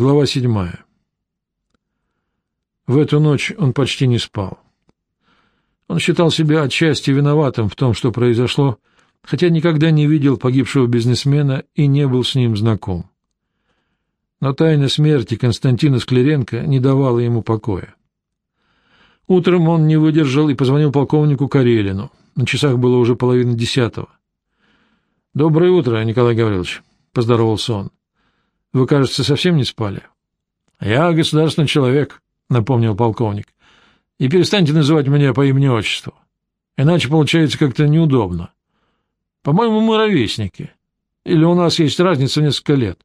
Глава седьмая. В эту ночь он почти не спал. Он считал себя отчасти виноватым в том, что произошло, хотя никогда не видел погибшего бизнесмена и не был с ним знаком. Но тайна смерти Константина Скляренко не давала ему покоя. Утром он не выдержал и позвонил полковнику Карелину. На часах было уже половина десятого. — Доброе утро, Николай Гаврилович, — поздоровался он. — Вы, кажется, совсем не спали? — Я государственный человек, — напомнил полковник. — И перестаньте называть меня по имени-отчеству. Иначе получается как-то неудобно. По-моему, мы ровесники. Или у нас есть разница несколько лет?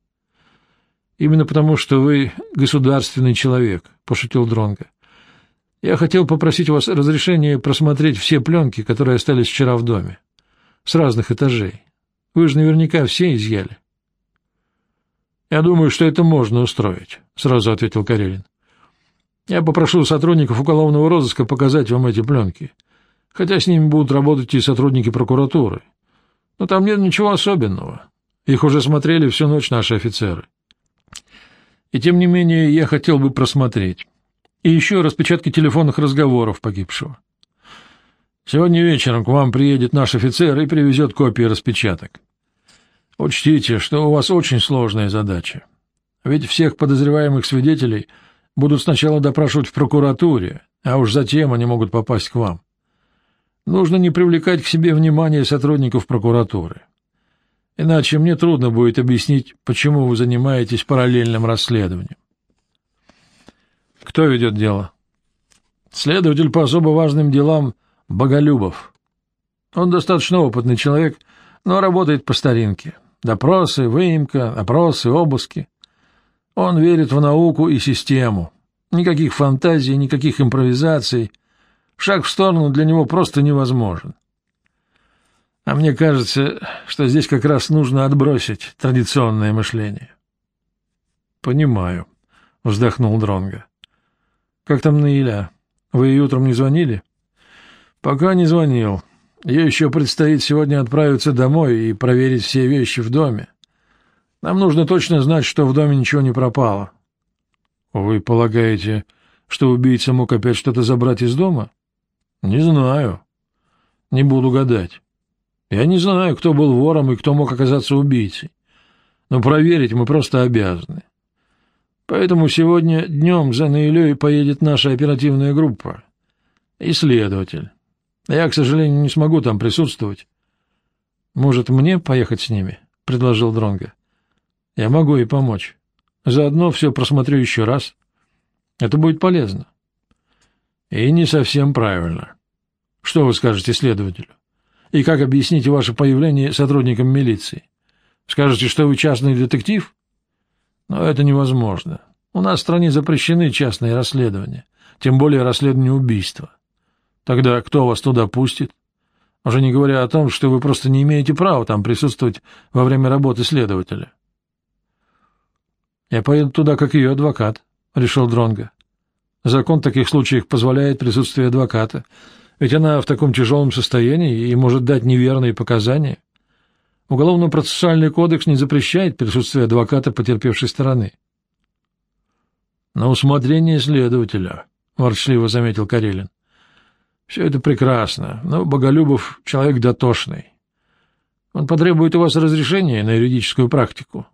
— Именно потому, что вы государственный человек, — пошутил Дронго. — Я хотел попросить у вас разрешения просмотреть все пленки, которые остались вчера в доме. С разных этажей. Вы же наверняка все изъяли. — Я думаю, что это можно устроить, — сразу ответил Карелин. — Я попрошу сотрудников уголовного розыска показать вам эти пленки, хотя с ними будут работать и сотрудники прокуратуры. Но там нет ничего особенного. Их уже смотрели всю ночь наши офицеры. И тем не менее я хотел бы просмотреть. И еще распечатки телефонных разговоров погибшего. Сегодня вечером к вам приедет наш офицер и привезет копии распечаток. Учтите, что у вас очень сложная задача. Ведь всех подозреваемых свидетелей будут сначала допрашивать в прокуратуре, а уж затем они могут попасть к вам. Нужно не привлекать к себе внимание сотрудников прокуратуры. Иначе мне трудно будет объяснить, почему вы занимаетесь параллельным расследованием. Кто ведет дело? Следователь по особо важным делам Боголюбов. Он достаточно опытный человек, но работает по старинке. Допросы, выемка, опросы, обыски. Он верит в науку и систему. Никаких фантазий, никаких импровизаций. Шаг в сторону для него просто невозможен. А мне кажется, что здесь как раз нужно отбросить традиционное мышление. — Понимаю, — вздохнул Дронга. Как там Наиля? Вы ей утром не звонили? — Пока не звонил. Ей еще предстоит сегодня отправиться домой и проверить все вещи в доме. Нам нужно точно знать, что в доме ничего не пропало. — Вы полагаете, что убийца мог опять что-то забрать из дома? — Не знаю. Не буду гадать. Я не знаю, кто был вором и кто мог оказаться убийцей. Но проверить мы просто обязаны. Поэтому сегодня днем за Наилей поедет наша оперативная группа. И следователь. Я, к сожалению, не смогу там присутствовать. Может, мне поехать с ними? — предложил Дронга. Я могу и помочь. Заодно все просмотрю еще раз. Это будет полезно. И не совсем правильно. Что вы скажете следователю? И как объясните ваше появление сотрудникам милиции? Скажете, что вы частный детектив? Но это невозможно. У нас в стране запрещены частные расследования, тем более расследование убийства. Тогда кто вас туда пустит? Уже не говоря о том, что вы просто не имеете права там присутствовать во время работы следователя. Я поеду туда как ее адвокат, — решил Дронга. Закон в таких случаях позволяет присутствие адвоката, ведь она в таком тяжелом состоянии и может дать неверные показания. Уголовно-процессуальный кодекс не запрещает присутствие адвоката потерпевшей стороны. — На усмотрение следователя, — ворчливо заметил Карелин. Все это прекрасно, но Боголюбов — человек дотошный. Он потребует у вас разрешения на юридическую практику.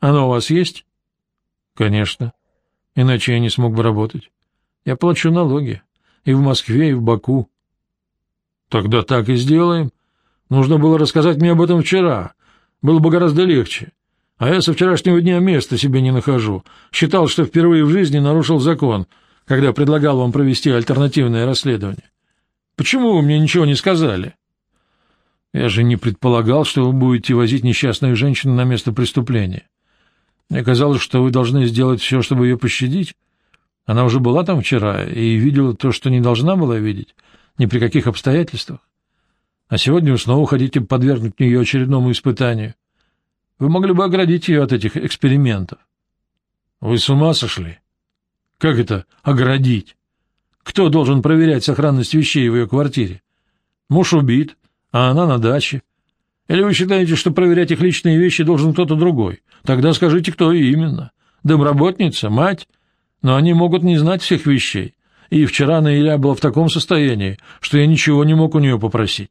Оно у вас есть? — Конечно. Иначе я не смог бы работать. Я плачу налоги. И в Москве, и в Баку. — Тогда так и сделаем. Нужно было рассказать мне об этом вчера. Было бы гораздо легче. А я со вчерашнего дня места себе не нахожу. Считал, что впервые в жизни нарушил закон, когда предлагал вам провести альтернативное расследование. Почему вы мне ничего не сказали? Я же не предполагал, что вы будете возить несчастную женщину на место преступления. Мне казалось, что вы должны сделать все, чтобы ее пощадить. Она уже была там вчера и видела то, что не должна была видеть, ни при каких обстоятельствах. А сегодня вы снова хотите подвергнуть ее очередному испытанию. Вы могли бы оградить ее от этих экспериментов. Вы с ума сошли? Как это оградить? Кто должен проверять сохранность вещей в ее квартире? Муж убит, а она на даче. Или вы считаете, что проверять их личные вещи должен кто-то другой? Тогда скажите, кто именно. домработница, мать, но они могут не знать всех вещей. И вчера Наиля была в таком состоянии, что я ничего не мог у нее попросить.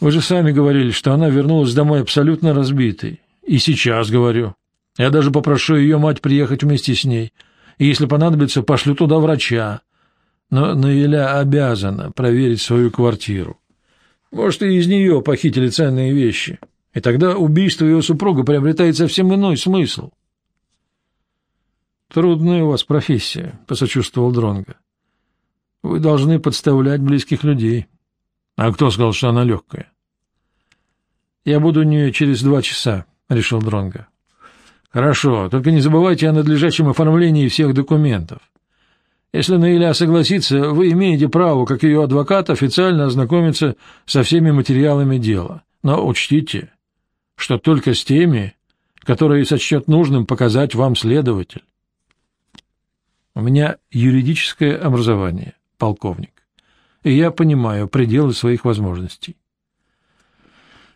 Вы же сами говорили, что она вернулась домой абсолютно разбитой. И сейчас говорю. Я даже попрошу ее мать приехать вместе с ней. И если понадобится, пошлю туда врача. Но Наиля обязана проверить свою квартиру. Может, и из нее похитили ценные вещи. И тогда убийство ее супруга приобретает совсем иной смысл. Трудная у вас профессия, посочувствовал Дронга. Вы должны подставлять близких людей. А кто сказал, что она легкая? Я буду у нее через два часа, решил Дронга. Хорошо, только не забывайте о надлежащем оформлении всех документов. Если Наиля согласится, вы имеете право, как ее адвокат, официально ознакомиться со всеми материалами дела. Но учтите, что только с теми, которые сочтет нужным показать вам следователь. У меня юридическое образование, полковник, и я понимаю пределы своих возможностей.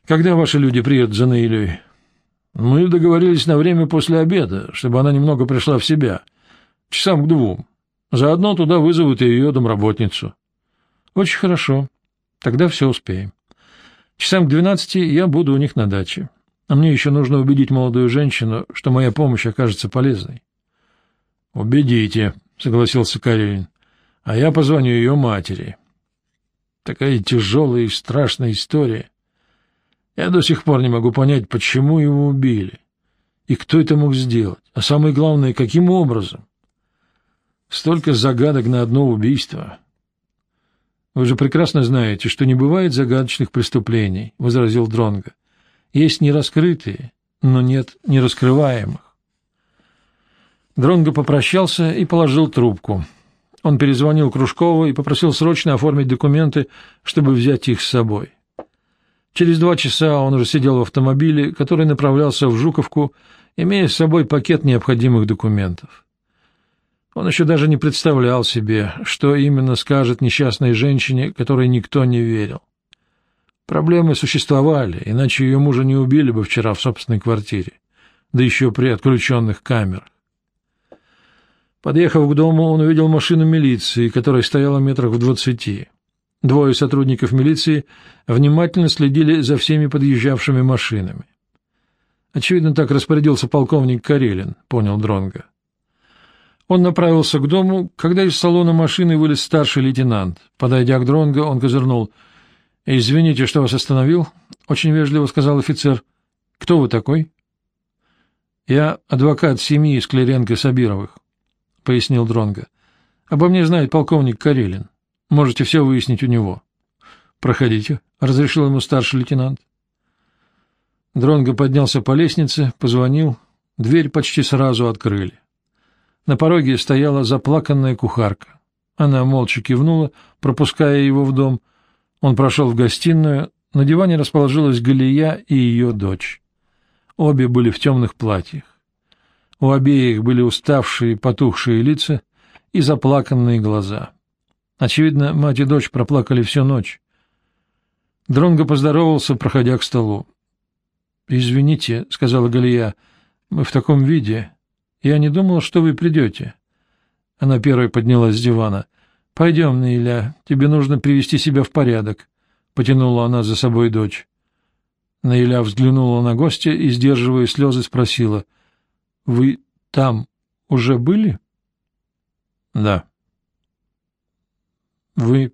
Когда ваши люди приедут за Наилей? Мы договорились на время после обеда, чтобы она немного пришла в себя, часам к двум. Заодно туда вызовут ее домработницу. Очень хорошо. Тогда все успеем. Часам к двенадцати я буду у них на даче. А мне еще нужно убедить молодую женщину, что моя помощь окажется полезной. — Убедите, — согласился Карелин. — А я позвоню ее матери. Такая тяжелая и страшная история. Я до сих пор не могу понять, почему его убили. И кто это мог сделать? А самое главное, каким образом? Столько загадок на одно убийство. Вы же прекрасно знаете, что не бывает загадочных преступлений, — возразил Дронго. Есть нераскрытые, но нет нераскрываемых. Дронго попрощался и положил трубку. Он перезвонил Кружкову и попросил срочно оформить документы, чтобы взять их с собой. Через два часа он уже сидел в автомобиле, который направлялся в Жуковку, имея с собой пакет необходимых документов. Он еще даже не представлял себе, что именно скажет несчастной женщине, которой никто не верил. Проблемы существовали, иначе ее мужа не убили бы вчера в собственной квартире, да еще при отключенных камерах. Подъехав к дому, он увидел машину милиции, которая стояла метрах в двадцати. Двое сотрудников милиции внимательно следили за всеми подъезжавшими машинами. Очевидно, так распорядился полковник Карелин, понял Дронга. Он направился к дому, когда из салона машины вылез старший лейтенант. Подойдя к Дронго, он козырнул. — Извините, что вас остановил, — очень вежливо сказал офицер. — Кто вы такой? — Я адвокат семьи Скляренко-Сабировых. — пояснил Дронга. Обо мне знает полковник Карелин. Можете все выяснить у него. — Проходите, — разрешил ему старший лейтенант. Дронго поднялся по лестнице, позвонил. Дверь почти сразу открыли. На пороге стояла заплаканная кухарка. Она молча кивнула, пропуская его в дом. Он прошел в гостиную. На диване расположилась Галия и ее дочь. Обе были в темных платьях. У обеих были уставшие, потухшие лица и заплаканные глаза. Очевидно, мать и дочь проплакали всю ночь. Дронго поздоровался, проходя к столу. — Извините, — сказала Галия, — мы в таком виде. Я не думала, что вы придете. Она первой поднялась с дивана. — Пойдем, Наиля, тебе нужно привести себя в порядок, — потянула она за собой дочь. Наиля взглянула на гостя и, сдерживая слезы, спросила —— Вы там уже были? — Да. — Вы...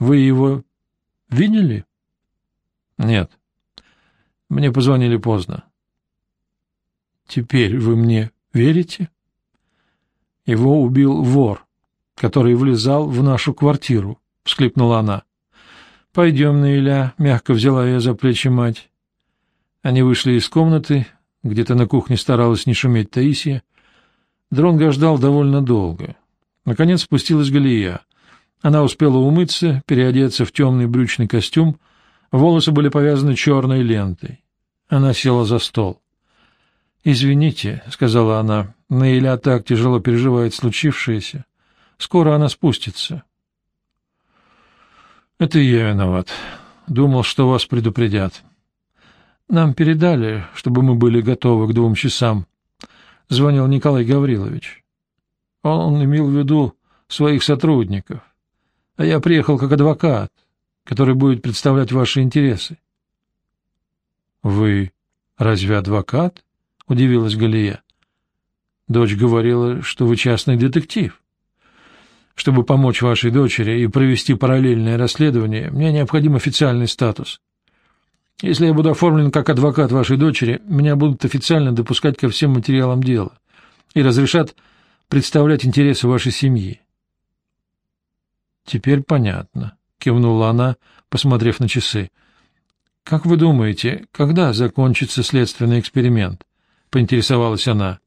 Вы его видели? — Нет. Мне позвонили поздно. — Теперь вы мне верите? Его убил вор, который влезал в нашу квартиру, — всклипнула она. — Пойдем, Наиля, — мягко взяла я за плечи мать. Они вышли из комнаты, где-то на кухне старалась не шуметь Таисия. Дронго ждал довольно долго. Наконец спустилась Галия. Она успела умыться, переодеться в темный брючный костюм, волосы были повязаны черной лентой. Она села за стол. — Извините, — сказала она, — Наиля так тяжело переживает случившееся. Скоро она спустится. — Это я виноват. Думал, что вас предупредят. Нам передали, чтобы мы были готовы к двум часам. Звонил Николай Гаврилович. Он имел в виду своих сотрудников. А я приехал как адвокат, который будет представлять ваши интересы. — Вы разве адвокат? — удивилась Галия. Дочь говорила, что вы частный детектив. Чтобы помочь вашей дочери и провести параллельное расследование, мне необходим официальный статус. Если я буду оформлен как адвокат вашей дочери, меня будут официально допускать ко всем материалам дела и разрешат представлять интересы вашей семьи. Теперь понятно, кивнула она, посмотрев на часы. Как вы думаете, когда закончится следственный эксперимент? поинтересовалась она.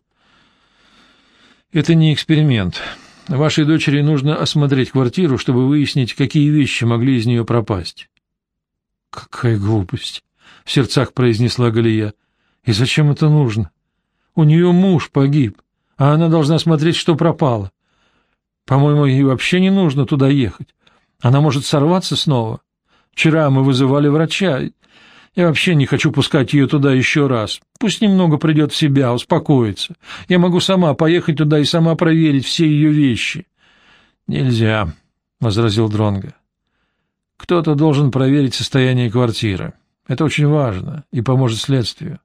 Это не эксперимент. Вашей дочери нужно осмотреть квартиру, чтобы выяснить, какие вещи могли из нее пропасть. — Какая глупость! — в сердцах произнесла Галия. — И зачем это нужно? У нее муж погиб, а она должна смотреть, что пропало. По-моему, ей вообще не нужно туда ехать. Она может сорваться снова. Вчера мы вызывали врача. Я вообще не хочу пускать ее туда еще раз. Пусть немного придет в себя, успокоится. Я могу сама поехать туда и сама проверить все ее вещи. — Нельзя, — возразил Дронга. Кто-то должен проверить состояние квартиры. Это очень важно и поможет следствию.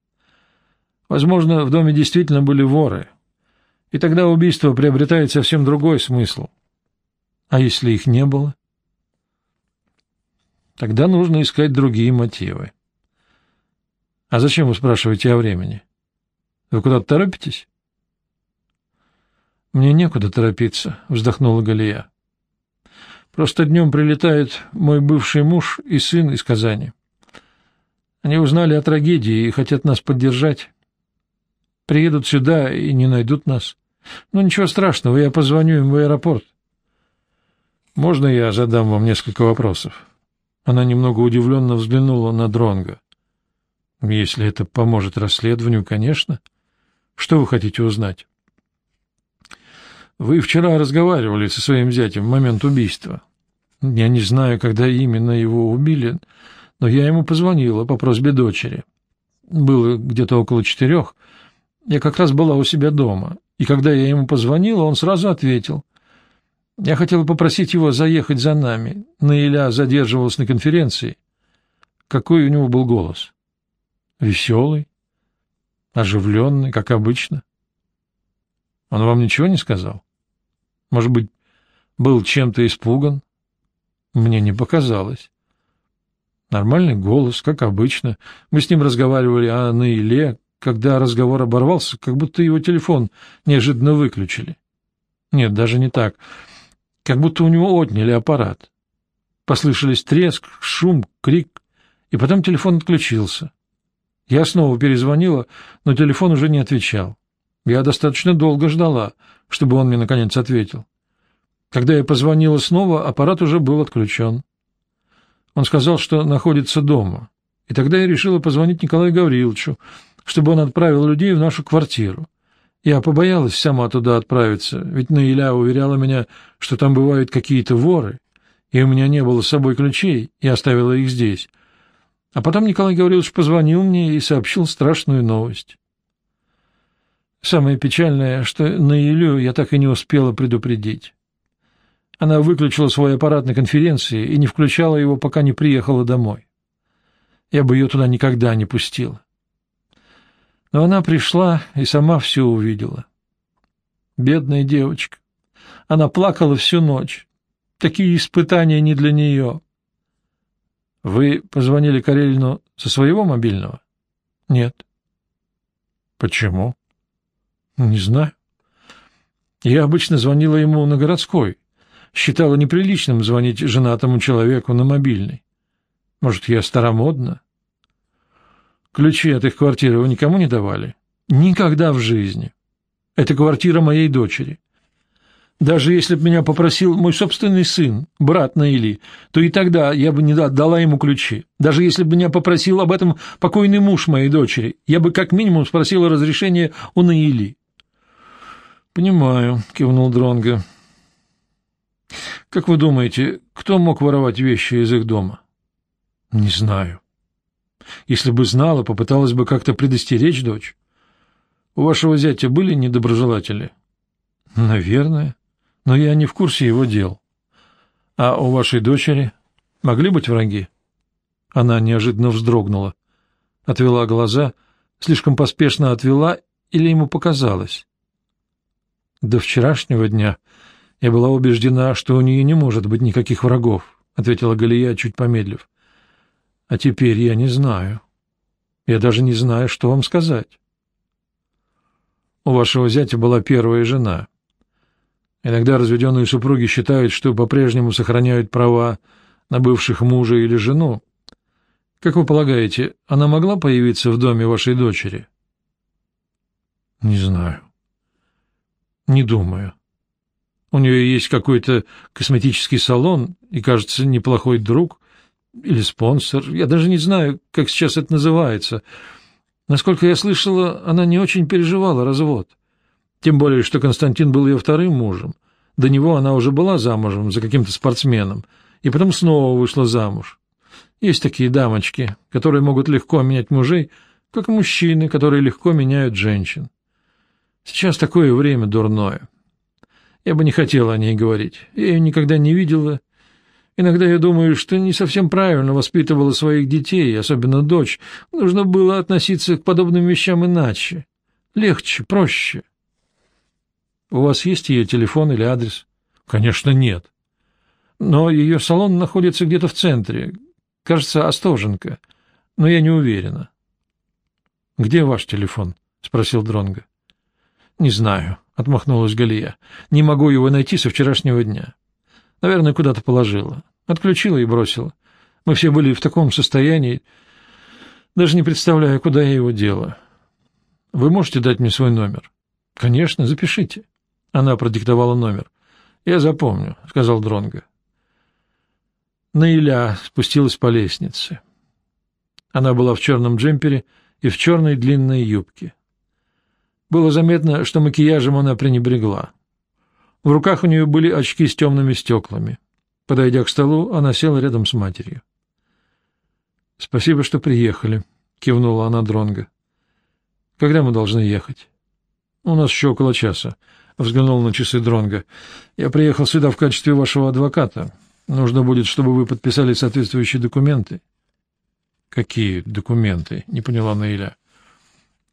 Возможно, в доме действительно были воры, и тогда убийство приобретает совсем другой смысл. А если их не было? Тогда нужно искать другие мотивы. А зачем вы спрашиваете о времени? Вы куда-то торопитесь? Мне некуда торопиться, вздохнула Галия. Просто днем прилетает мой бывший муж и сын из Казани. Они узнали о трагедии и хотят нас поддержать. Приедут сюда и не найдут нас. Ну, ничего страшного, я позвоню им в аэропорт. Можно я задам вам несколько вопросов? Она немного удивленно взглянула на Дронга. Если это поможет расследованию, конечно. Что вы хотите узнать? Вы вчера разговаривали со своим зятем в момент убийства. Я не знаю, когда именно его убили, но я ему позвонила по просьбе дочери. Было где-то около четырех. Я как раз была у себя дома, и когда я ему позвонила, он сразу ответил. Я хотела попросить его заехать за нами. Наиля задерживалась на конференции. Какой у него был голос? Веселый, оживленный, как обычно. Он вам ничего не сказал? Может быть, был чем-то испуган? Мне не показалось. Нормальный голос, как обычно. Мы с ним разговаривали о Наиле. Когда разговор оборвался, как будто его телефон неожиданно выключили. Нет, даже не так. Как будто у него отняли аппарат. Послышались треск, шум, крик, и потом телефон отключился. Я снова перезвонила, но телефон уже не отвечал. Я достаточно долго ждала, чтобы он мне наконец ответил. Когда я позвонила снова, аппарат уже был отключен. Он сказал, что находится дома. И тогда я решила позвонить Николаю Гавриловичу, чтобы он отправил людей в нашу квартиру. Я побоялась сама туда отправиться, ведь Наиля уверяла меня, что там бывают какие-то воры, и у меня не было с собой ключей, и оставила их здесь. А потом Николай Гаврилович позвонил мне и сообщил страшную новость. Самое печальное, что на Илью я так и не успела предупредить. Она выключила свой аппарат на конференции и не включала его, пока не приехала домой. Я бы ее туда никогда не пустила. Но она пришла и сама все увидела. Бедная девочка. Она плакала всю ночь. Такие испытания не для нее. Вы позвонили Карелину со своего мобильного? Нет. Почему? Не знаю. Я обычно звонила ему на городской. Считала неприличным звонить женатому человеку на мобильный. Может, я старомодна? Ключи от их квартиры вы никому не давали? Никогда в жизни. Это квартира моей дочери. Даже если бы меня попросил мой собственный сын, брат Наили, то и тогда я бы не отдала ему ключи. Даже если бы меня попросил об этом покойный муж моей дочери, я бы как минимум спросила разрешения у Наили. — Понимаю, — кивнул Дронго. — Как вы думаете, кто мог воровать вещи из их дома? — Не знаю. Если бы знала, попыталась бы как-то предостеречь дочь. У вашего зятя были недоброжелатели? Наверное. Но я не в курсе его дел. А у вашей дочери могли быть враги? Она неожиданно вздрогнула. Отвела глаза, слишком поспешно отвела, или ему показалось? До вчерашнего дня я была убеждена, что у нее не может быть никаких врагов, — ответила Галия, чуть помедлив. — А теперь я не знаю. Я даже не знаю, что вам сказать. У вашего зятя была первая жена. Иногда разведенные супруги считают, что по-прежнему сохраняют права на бывших мужа или жену. Как вы полагаете, она могла появиться в доме вашей дочери? — Не знаю. — Не думаю. У нее есть какой-то косметический салон и, кажется, неплохой друг или спонсор. Я даже не знаю, как сейчас это называется. Насколько я слышала, она не очень переживала развод. Тем более, что Константин был ее вторым мужем. До него она уже была замужем за каким-то спортсменом, и потом снова вышла замуж. Есть такие дамочки, которые могут легко менять мужей, как мужчины, которые легко меняют женщин. Сейчас такое время дурное. Я бы не хотела о ней говорить. Я ее никогда не видела. Иногда я думаю, что не совсем правильно воспитывала своих детей, особенно дочь. Нужно было относиться к подобным вещам иначе. Легче, проще. У вас есть ее телефон или адрес? Конечно, нет. Но ее салон находится где-то в центре. Кажется, Остоженко. Но я не уверена. — Где ваш телефон? — спросил Дронга. Не знаю, — отмахнулась Галия. — Не могу его найти со вчерашнего дня. Наверное, куда-то положила. Отключила и бросила. Мы все были в таком состоянии, даже не представляю, куда я его дела. Вы можете дать мне свой номер? — Конечно, запишите. Она продиктовала номер. — Я запомню, — сказал Дронго. Наиля спустилась по лестнице. Она была в черном джемпере и в черной длинной юбке. Было заметно, что макияжем она пренебрегла. В руках у нее были очки с темными стеклами. Подойдя к столу, она села рядом с матерью. — Спасибо, что приехали, — кивнула она Дронго. — Когда мы должны ехать? — У нас еще около часа, — взглянул на часы Дронго. — Я приехал сюда в качестве вашего адвоката. Нужно будет, чтобы вы подписали соответствующие документы. — Какие документы? — не поняла Наиля.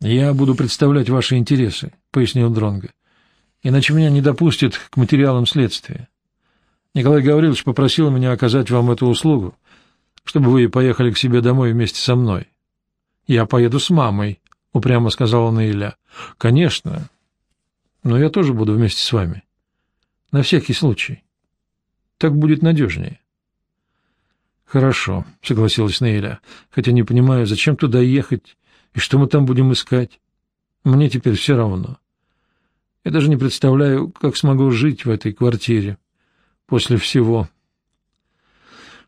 Я буду представлять ваши интересы, пояснил Дронга. Иначе меня не допустят к материалам следствия. Николай Гаврилович попросил меня оказать вам эту услугу, чтобы вы поехали к себе домой вместе со мной. Я поеду с мамой, упрямо сказала Наиля. Конечно. Но я тоже буду вместе с вами. На всякий случай. Так будет надежнее. Хорошо, согласилась Наиля, хотя не понимаю, зачем туда ехать и что мы там будем искать? Мне теперь все равно. Я даже не представляю, как смогу жить в этой квартире после всего.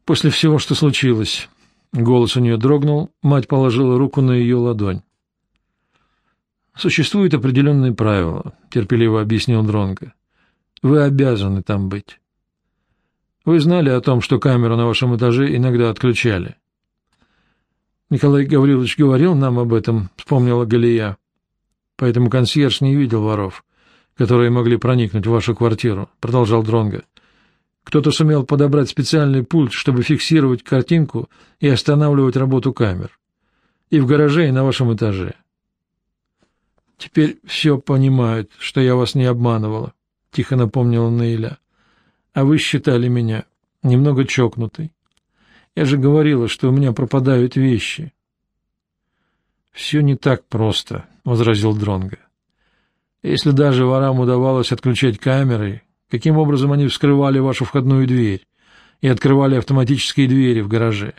После всего, что случилось. Голос у нее дрогнул, мать положила руку на ее ладонь. «Существуют определенные правила», — терпеливо объяснил Дронко. «Вы обязаны там быть. Вы знали о том, что камеру на вашем этаже иногда отключали. Николай Гаврилович говорил нам об этом, вспомнила Галия. Поэтому консьерж не видел воров, которые могли проникнуть в вашу квартиру, продолжал Дронга. Кто-то сумел подобрать специальный пульт, чтобы фиксировать картинку и останавливать работу камер. И в гараже, и на вашем этаже. Теперь все понимают, что я вас не обманывала, — тихо напомнила Наиля. А вы считали меня немного чокнутой. Я же говорила, что у меня пропадают вещи. Все не так просто, возразил Дронга. Если даже ворам удавалось отключать камеры, каким образом они вскрывали вашу входную дверь и открывали автоматические двери в гараже?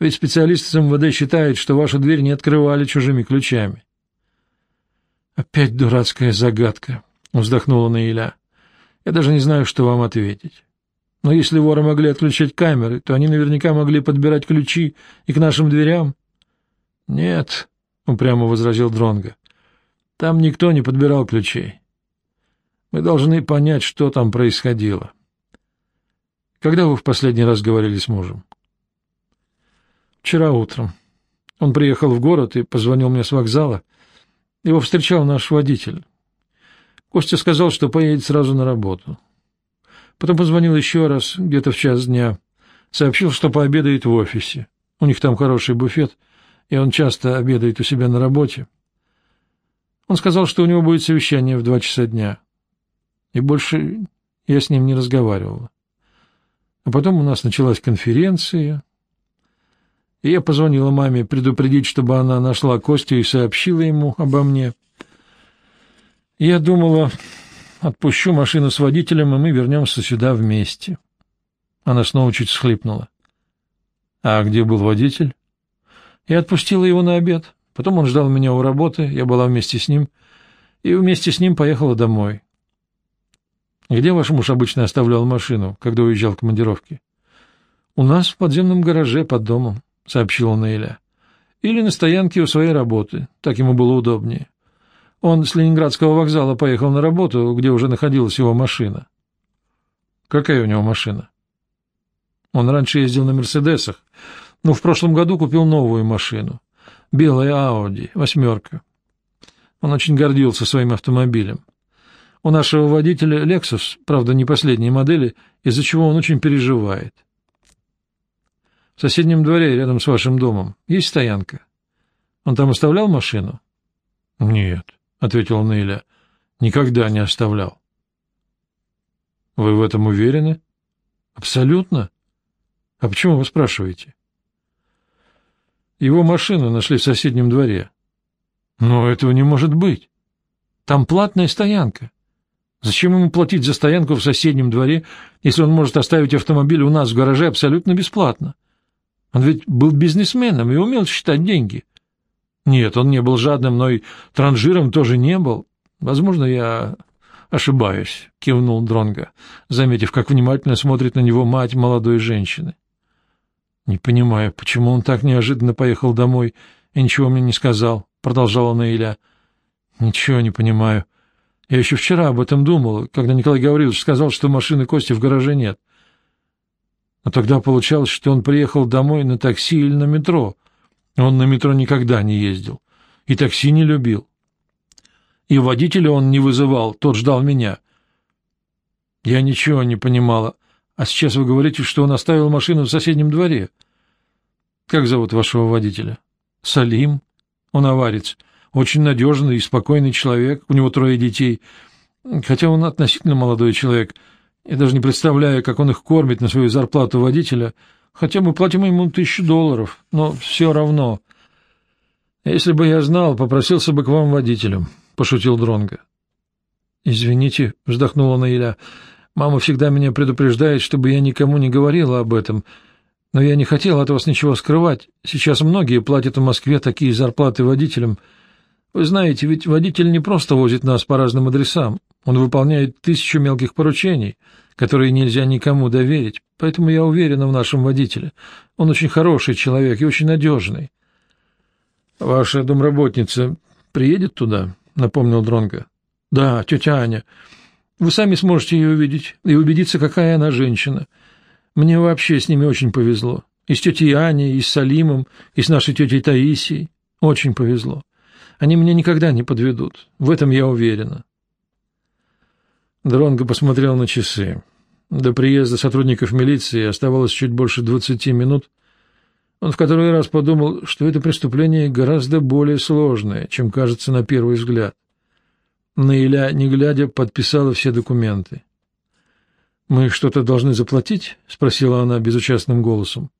Ведь специалисты с МВД считают, что вашу дверь не открывали чужими ключами. Опять дурацкая загадка, вздохнула Наиля. Я даже не знаю, что вам ответить. Но если воры могли отключать камеры, то они наверняка могли подбирать ключи и к нашим дверям. — Нет, — упрямо возразил Дронго. — Там никто не подбирал ключей. Мы должны понять, что там происходило. Когда вы в последний раз говорили с мужем? — Вчера утром. Он приехал в город и позвонил мне с вокзала. Его встречал наш водитель. Костя сказал, что поедет сразу на работу. Потом позвонил еще раз, где-то в час дня. Сообщил, что пообедает в офисе. У них там хороший буфет, и он часто обедает у себя на работе. Он сказал, что у него будет совещание в два часа дня. И больше я с ним не разговаривала. А потом у нас началась конференция, и я позвонила маме предупредить, чтобы она нашла Костю и сообщила ему обо мне. Я думала, отпущу машину с водителем, и мы вернемся сюда вместе. Она снова чуть схлипнула. А где был водитель? Я отпустила его на обед. Потом он ждал меня у работы, я была вместе с ним, и вместе с ним поехала домой. Где ваш муж обычно оставлял машину, когда уезжал в командировке? — У нас в подземном гараже под домом, — сообщила Наиля. — Или на стоянке у своей работы, так ему было удобнее. Он с Ленинградского вокзала поехал на работу, где уже находилась его машина. — Какая у него машина? Он раньше ездил на «Мерседесах», но в прошлом году купил новую машину. Белая Ауди, восьмерка. Он очень гордился своим автомобилем. У нашего водителя Lexus, правда, не последней модели, из-за чего он очень переживает. В соседнем дворе, рядом с вашим домом, есть стоянка. Он там оставлял машину? — Нет, — ответил Нейля, — никогда не оставлял. — Вы в этом уверены? — Абсолютно. А почему вы спрашиваете? Его машину нашли в соседнем дворе. — Но этого не может быть. Там платная стоянка. Зачем ему платить за стоянку в соседнем дворе, если он может оставить автомобиль у нас в гараже абсолютно бесплатно? Он ведь был бизнесменом и умел считать деньги. Нет, он не был жадным, но и транжиром тоже не был. Возможно, я ошибаюсь, — кивнул Дронга, заметив, как внимательно смотрит на него мать молодой женщины. Не понимаю, почему он так неожиданно поехал домой и ничего мне не сказал, — продолжала Наиля. Ничего не понимаю. Я еще вчера об этом думал, когда Николай Гаврилович сказал, что машины Кости в гараже нет. Но тогда получалось, что он приехал домой на такси или на метро. Он на метро никогда не ездил. И такси не любил. И водителя он не вызывал, тот ждал меня. Я ничего не понимала. А сейчас вы говорите, что он оставил машину в соседнем дворе. Как зовут вашего водителя? Салим. Он аварец. Очень надежный и спокойный человек, у него трое детей. Хотя он относительно молодой человек. Я даже не представляю, как он их кормит на свою зарплату водителя. Хотя мы платим ему тысячу долларов, но все равно. Если бы я знал, попросился бы к вам водителем, — пошутил Дронга. Извините, — вздохнула Наиля. Мама всегда меня предупреждает, чтобы я никому не говорила об этом. Но я не хотел от вас ничего скрывать. Сейчас многие платят в Москве такие зарплаты водителям — вы знаете, ведь водитель не просто возит нас по разным адресам, он выполняет тысячу мелких поручений, которые нельзя никому доверить, поэтому я уверена в нашем водителе. Он очень хороший человек и очень надежный. — Ваша домработница приедет туда? — напомнил Дронго. — Да, тетя Аня. Вы сами сможете ее увидеть и убедиться, какая она женщина. Мне вообще с ними очень повезло. И с тетей Аней, и с Салимом, и с нашей тетей Таисией. Очень повезло. Они меня никогда не подведут. В этом я уверена. Дронго посмотрел на часы. До приезда сотрудников милиции оставалось чуть больше двадцати минут. Он в который раз подумал, что это преступление гораздо более сложное, чем кажется на первый взгляд. Наиля, не глядя, подписала все документы. «Мы что-то должны заплатить?» — спросила она безучастным голосом.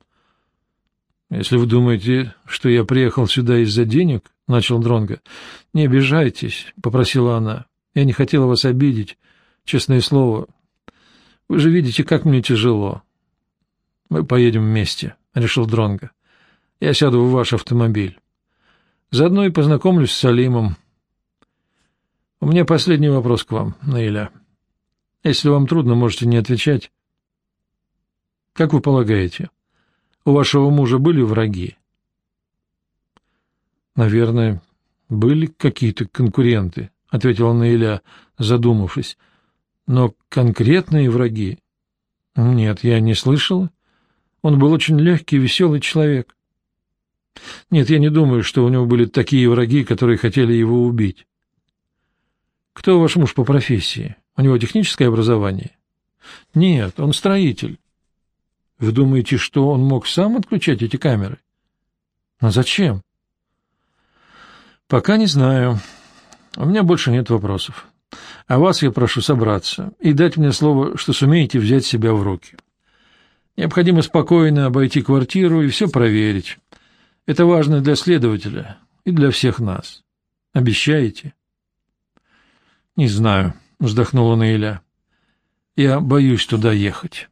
«Если вы думаете, что я приехал сюда из-за денег, — начал Дронго. — Не обижайтесь, — попросила она. — Я не хотела вас обидеть, честное слово. Вы же видите, как мне тяжело. — Мы поедем вместе, — решил Дронго. — Я сяду в ваш автомобиль. Заодно и познакомлюсь с Салимом. У меня последний вопрос к вам, Наиля. Если вам трудно, можете не отвечать. Как вы полагаете, у вашего мужа были враги? — Наверное, были какие-то конкуренты, ответила Наиля, задумавшись. Но конкретные враги? Нет, я не слышала. Он был очень легкий, веселый человек. Нет, я не думаю, что у него были такие враги, которые хотели его убить. Кто ваш муж по профессии? У него техническое образование? Нет, он строитель. Вы думаете, что он мог сам отключать эти камеры? Но зачем? Пока не знаю. У меня больше нет вопросов. А вас я прошу собраться и дать мне слово, что сумеете взять себя в руки. Необходимо спокойно обойти квартиру и все проверить. Это важно для следователя и для всех нас. Обещаете? — Не знаю, — вздохнула Наиля. — Я боюсь туда ехать.